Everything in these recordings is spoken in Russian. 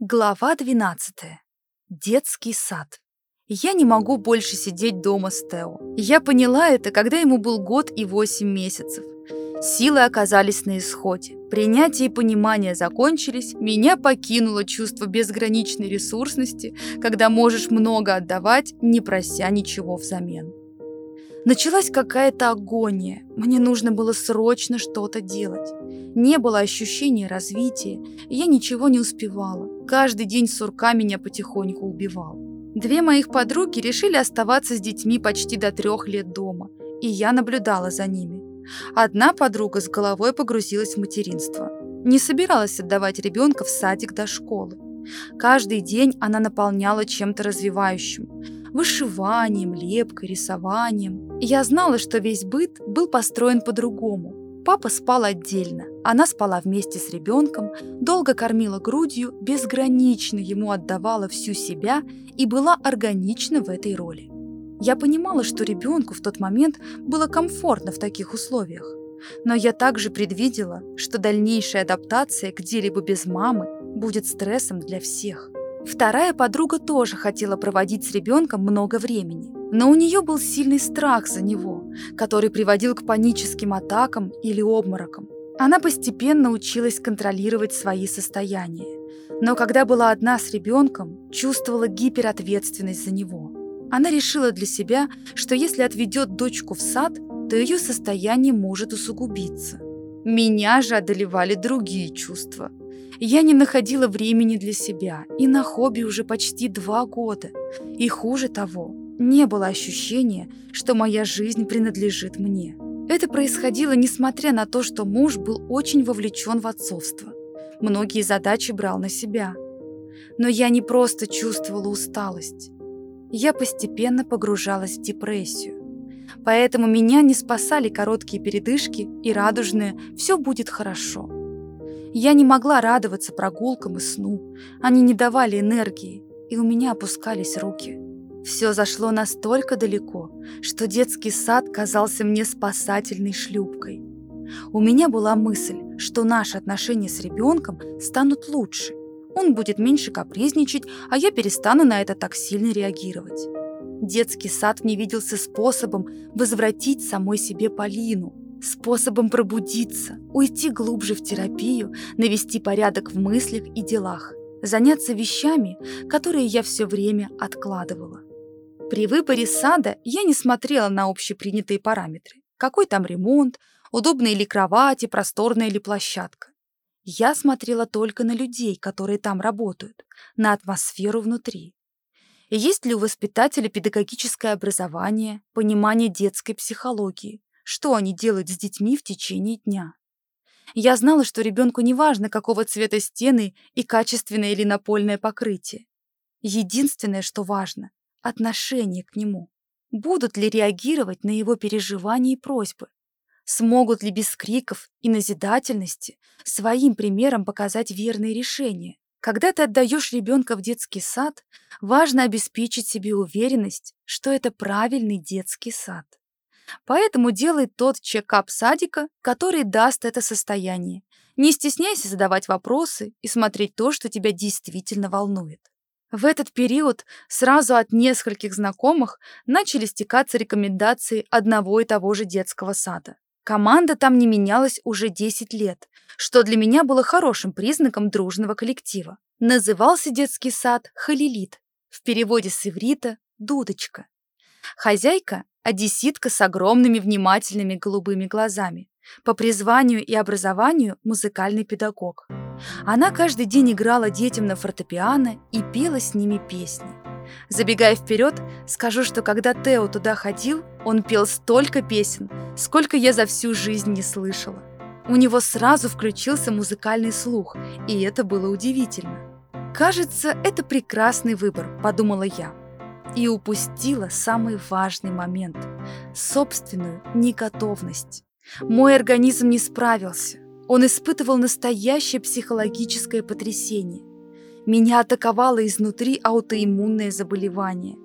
Глава 12. Детский сад. Я не могу больше сидеть дома с Тео. Я поняла это, когда ему был год и восемь месяцев. Силы оказались на исходе. Принятие и понимание закончились. Меня покинуло чувство безграничной ресурсности, когда можешь много отдавать, не прося ничего взамен. Началась какая-то агония. Мне нужно было срочно что-то делать. Не было ощущения развития, я ничего не успевала. Каждый день сурка меня потихоньку убивал. Две моих подруги решили оставаться с детьми почти до трех лет дома, и я наблюдала за ними. Одна подруга с головой погрузилась в материнство. Не собиралась отдавать ребенка в садик до школы. Каждый день она наполняла чем-то развивающим вышиванием, лепкой, рисованием. Я знала, что весь быт был построен по-другому. Папа спал отдельно, она спала вместе с ребенком, долго кормила грудью, безгранично ему отдавала всю себя и была органична в этой роли. Я понимала, что ребенку в тот момент было комфортно в таких условиях. Но я также предвидела, что дальнейшая адаптация где-либо без мамы будет стрессом для всех. Вторая подруга тоже хотела проводить с ребенком много времени, но у нее был сильный страх за него, который приводил к паническим атакам или обморокам. Она постепенно училась контролировать свои состояния, но когда была одна с ребенком, чувствовала гиперответственность за него. Она решила для себя, что если отведет дочку в сад, то ее состояние может усугубиться. Меня же одолевали другие чувства – я не находила времени для себя и на хобби уже почти два года. И хуже того, не было ощущения, что моя жизнь принадлежит мне. Это происходило несмотря на то, что муж был очень вовлечен в отцовство. Многие задачи брал на себя. Но я не просто чувствовала усталость. Я постепенно погружалась в депрессию. Поэтому меня не спасали короткие передышки и радужное «все будет хорошо». Я не могла радоваться прогулкам и сну. Они не давали энергии, и у меня опускались руки. Все зашло настолько далеко, что детский сад казался мне спасательной шлюпкой. У меня была мысль, что наши отношения с ребенком станут лучше. Он будет меньше капризничать, а я перестану на это так сильно реагировать. Детский сад мне виделся способом возвратить самой себе Полину, способом пробудиться, уйти глубже в терапию, навести порядок в мыслях и делах, заняться вещами, которые я все время откладывала. При выборе сада я не смотрела на общепринятые параметры. Какой там ремонт, удобные ли кровати, просторная ли площадка. Я смотрела только на людей, которые там работают, на атмосферу внутри. есть ли у воспитателя педагогическое образование, понимание детской психологии, что они делают с детьми в течение дня. Я знала, что ребенку не важно, какого цвета стены и качественное или напольное покрытие. Единственное, что важно — отношение к нему. Будут ли реагировать на его переживания и просьбы? Смогут ли без криков и назидательности своим примером показать верные решения? Когда ты отдаешь ребенка в детский сад, важно обеспечить себе уверенность, что это правильный детский сад. Поэтому делай тот чекап садика, который даст это состояние. Не стесняйся задавать вопросы и смотреть то, что тебя действительно волнует. В этот период сразу от нескольких знакомых начали стекаться рекомендации одного и того же детского сада. Команда там не менялась уже 10 лет, что для меня было хорошим признаком дружного коллектива. Назывался детский сад «Халилит», в переводе с иврита «дудочка». Хозяйка одесситка с огромными внимательными голубыми глазами. По призванию и образованию музыкальный педагог. Она каждый день играла детям на фортепиано и пела с ними песни. Забегая вперед, скажу, что когда Тео туда ходил, он пел столько песен, сколько я за всю жизнь не слышала. У него сразу включился музыкальный слух, и это было удивительно. «Кажется, это прекрасный выбор», — подумала я и упустила самый важный момент – собственную неготовность. Мой организм не справился. Он испытывал настоящее психологическое потрясение. Меня атаковало изнутри аутоиммунное заболевание.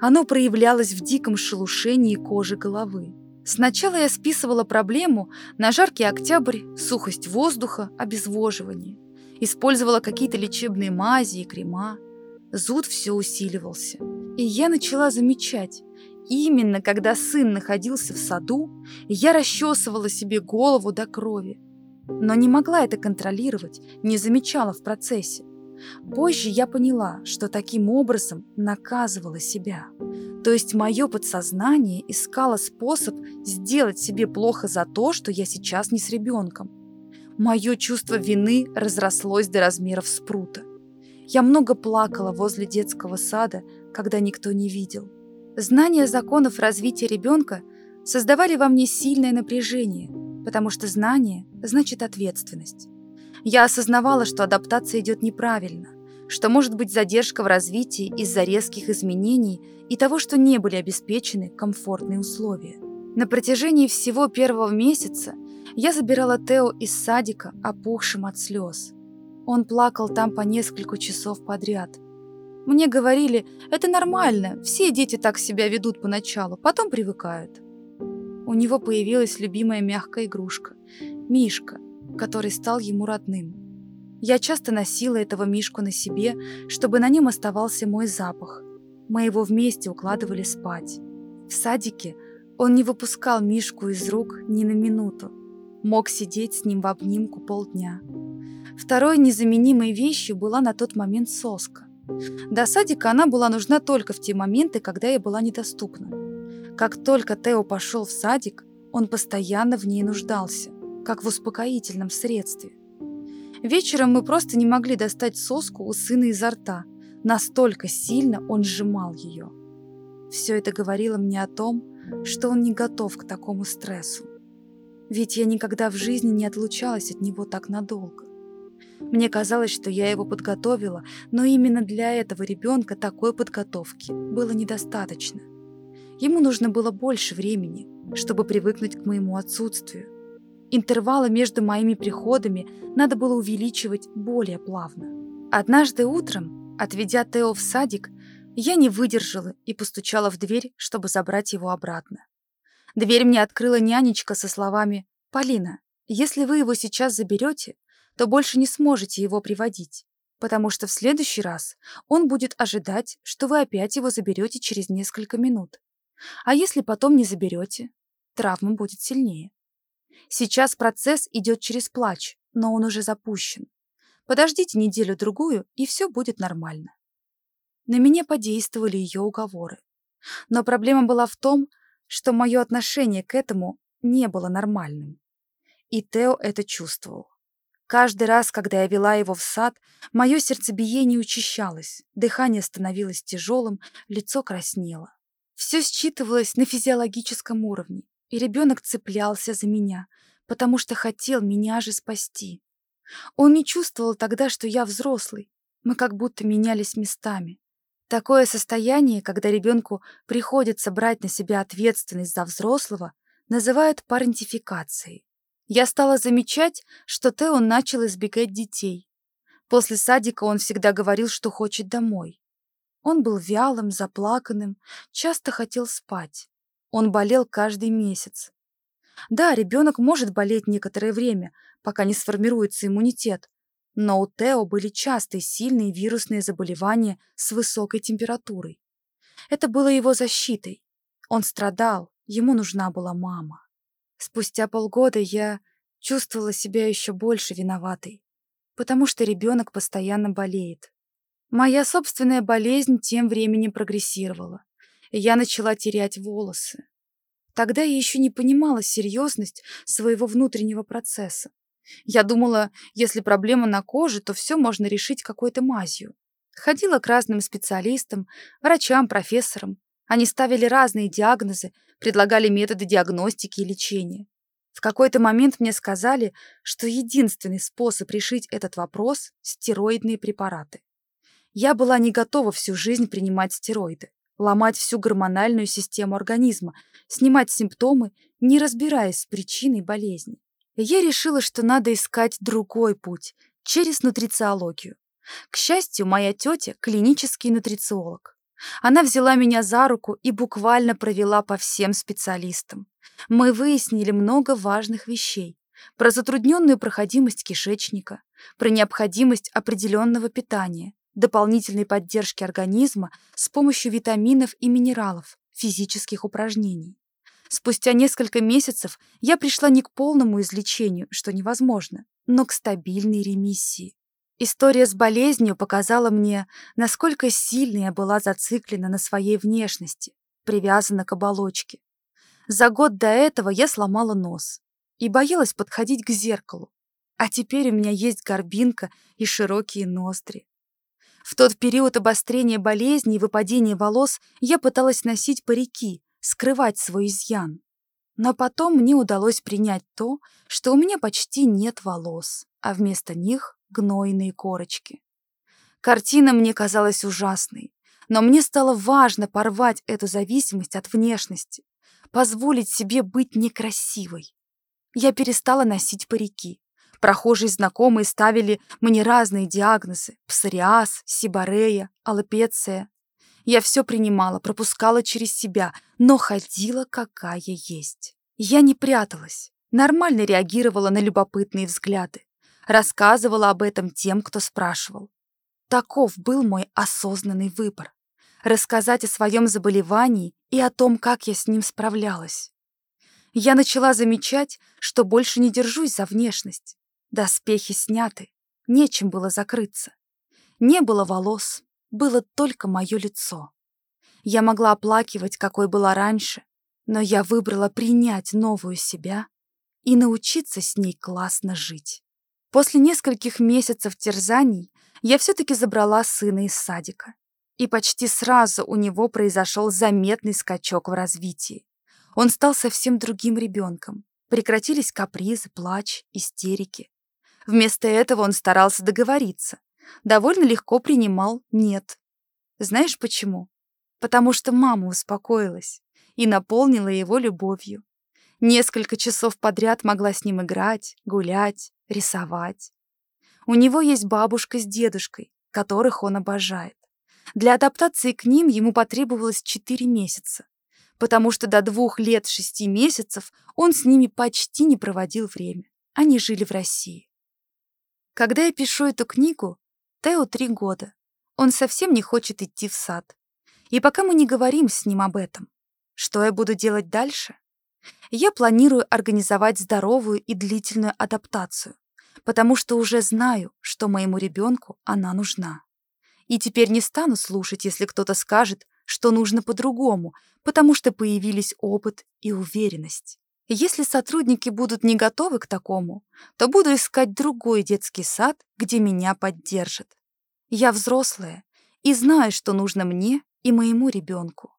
Оно проявлялось в диком шелушении кожи головы. Сначала я списывала проблему на жаркий октябрь, сухость воздуха, обезвоживание. Использовала какие-то лечебные мази и крема. Зуд все усиливался. И я начала замечать, именно когда сын находился в саду, я расчесывала себе голову до крови. Но не могла это контролировать, не замечала в процессе. Позже я поняла, что таким образом наказывала себя. То есть мое подсознание искало способ сделать себе плохо за то, что я сейчас не с ребенком. Мое чувство вины разрослось до размеров спрута. Я много плакала возле детского сада, когда никто не видел. Знания законов развития ребенка создавали во мне сильное напряжение, потому что знание значит ответственность. Я осознавала, что адаптация идет неправильно, что может быть задержка в развитии из-за резких изменений и того, что не были обеспечены комфортные условия. На протяжении всего первого месяца я забирала Тео из садика, опухшим от слез. Он плакал там по несколько часов подряд. Мне говорили, это нормально, все дети так себя ведут поначалу, потом привыкают. У него появилась любимая мягкая игрушка – Мишка, который стал ему родным. Я часто носила этого Мишку на себе, чтобы на нем оставался мой запах. Мы его вместе укладывали спать. В садике он не выпускал Мишку из рук ни на минуту. Мог сидеть с ним в обнимку полдня. Второй незаменимой вещью была на тот момент соска. До садика она была нужна только в те моменты, когда я была недоступна. Как только Тео пошел в садик, он постоянно в ней нуждался как в успокоительном средстве. Вечером мы просто не могли достать соску у сына изо рта, настолько сильно он сжимал ее. Все это говорило мне о том, что он не готов к такому стрессу. Ведь я никогда в жизни не отлучалась от него так надолго. Мне казалось, что я его подготовила, но именно для этого ребенка такой подготовки было недостаточно. Ему нужно было больше времени, чтобы привыкнуть к моему отсутствию. Интервалы между моими приходами надо было увеличивать более плавно. Однажды утром, отведя Тео в садик, я не выдержала и постучала в дверь, чтобы забрать его обратно. Дверь мне открыла нянечка со словами «Полина, если вы его сейчас заберете, то больше не сможете его приводить, потому что в следующий раз он будет ожидать, что вы опять его заберете через несколько минут. А если потом не заберете, травма будет сильнее. Сейчас процесс идет через плач, но он уже запущен. Подождите неделю-другую, и все будет нормально. На меня подействовали ее уговоры. Но проблема была в том, что мое отношение к этому не было нормальным. И Тео это чувствовал. Каждый раз, когда я вела его в сад, мое сердцебиение учащалось, дыхание становилось тяжелым, лицо краснело. Все считывалось на физиологическом уровне, и ребенок цеплялся за меня, потому что хотел меня же спасти. Он не чувствовал тогда, что я взрослый. Мы как будто менялись местами. Такое состояние, когда ребенку приходится брать на себя ответственность за взрослого, называют парентификацией. Я стала замечать, что Тео начал избегать детей. После садика он всегда говорил, что хочет домой. Он был вялым, заплаканным, часто хотел спать. Он болел каждый месяц. Да, ребенок может болеть некоторое время, пока не сформируется иммунитет, но у Тео были частые сильные вирусные заболевания с высокой температурой. Это было его защитой. Он страдал, ему нужна была мама. Спустя полгода я чувствовала себя еще больше виноватой, потому что ребенок постоянно болеет. Моя собственная болезнь тем временем прогрессировала я начала терять волосы. Тогда я еще не понимала серьезность своего внутреннего процесса. Я думала, если проблема на коже, то все можно решить какой-то мазью. Ходила к разным специалистам, врачам, профессорам. Они ставили разные диагнозы, предлагали методы диагностики и лечения. В какой-то момент мне сказали, что единственный способ решить этот вопрос – стероидные препараты. Я была не готова всю жизнь принимать стероиды ломать всю гормональную систему организма, снимать симптомы, не разбираясь с причиной болезни. Я решила, что надо искать другой путь, через нутрициологию. К счастью, моя тетя – клинический нутрициолог. Она взяла меня за руку и буквально провела по всем специалистам. Мы выяснили много важных вещей. про затрудненную проходимость кишечника, про необходимость определенного питания, дополнительной поддержки организма с помощью витаминов и минералов, физических упражнений. Спустя несколько месяцев я пришла не к полному излечению, что невозможно, но к стабильной ремиссии. История с болезнью показала мне, насколько сильно я была зациклена на своей внешности, привязана к оболочке. За год до этого я сломала нос и боялась подходить к зеркалу, а теперь у меня есть горбинка и широкие ноздри. В тот период обострения болезни и выпадения волос я пыталась носить парики, скрывать свой изъян. Но потом мне удалось принять то, что у меня почти нет волос, а вместо них гнойные корочки. Картина мне казалась ужасной, но мне стало важно порвать эту зависимость от внешности, позволить себе быть некрасивой. Я перестала носить парики. Прохожие знакомые ставили мне разные диагнозы – псориаз, сибарея, аллопеция. Я все принимала, пропускала через себя, но ходила какая есть. Я не пряталась, нормально реагировала на любопытные взгляды, рассказывала об этом тем, кто спрашивал. Таков был мой осознанный выбор — рассказать о своем заболевании и о том, как я с ним справлялась. Я начала замечать, что больше не держусь за внешность. Доспехи сняты, нечем было закрыться. Не было волос, было только мое лицо. Я могла оплакивать, какой была раньше, но я выбрала принять новую себя и научиться с ней классно жить. После нескольких месяцев терзаний я все-таки забрала сына из садика. И почти сразу у него произошел заметный скачок в развитии. Он стал совсем другим ребенком. Прекратились капризы, плач, истерики. Вместо этого он старался договориться, довольно легко принимал «нет». Знаешь почему? Потому что мама успокоилась и наполнила его любовью. Несколько часов подряд могла с ним играть, гулять, рисовать. У него есть бабушка с дедушкой, которых он обожает. Для адаптации к ним ему потребовалось 4 месяца, потому что до двух лет шести месяцев он с ними почти не проводил время. Они жили в России. Когда я пишу эту книгу, Тео три года. Он совсем не хочет идти в сад. И пока мы не говорим с ним об этом, что я буду делать дальше? Я планирую организовать здоровую и длительную адаптацию, потому что уже знаю, что моему ребенку она нужна. И теперь не стану слушать, если кто-то скажет, что нужно по-другому, потому что появились опыт и уверенность. Если сотрудники будут не готовы к такому, то буду искать другой детский сад, где меня поддержат. Я взрослая и знаю, что нужно мне и моему ребенку.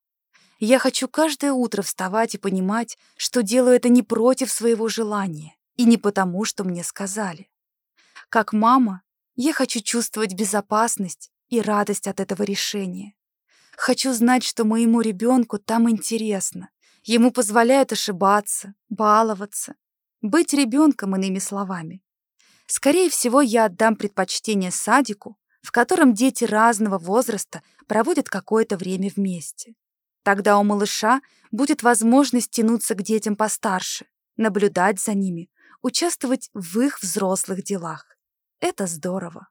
Я хочу каждое утро вставать и понимать, что делаю это не против своего желания и не потому, что мне сказали. Как мама, я хочу чувствовать безопасность и радость от этого решения. Хочу знать, что моему ребенку там интересно, Ему позволяют ошибаться, баловаться, быть ребенком, иными словами. Скорее всего, я отдам предпочтение садику, в котором дети разного возраста проводят какое-то время вместе. Тогда у малыша будет возможность тянуться к детям постарше, наблюдать за ними, участвовать в их взрослых делах. Это здорово.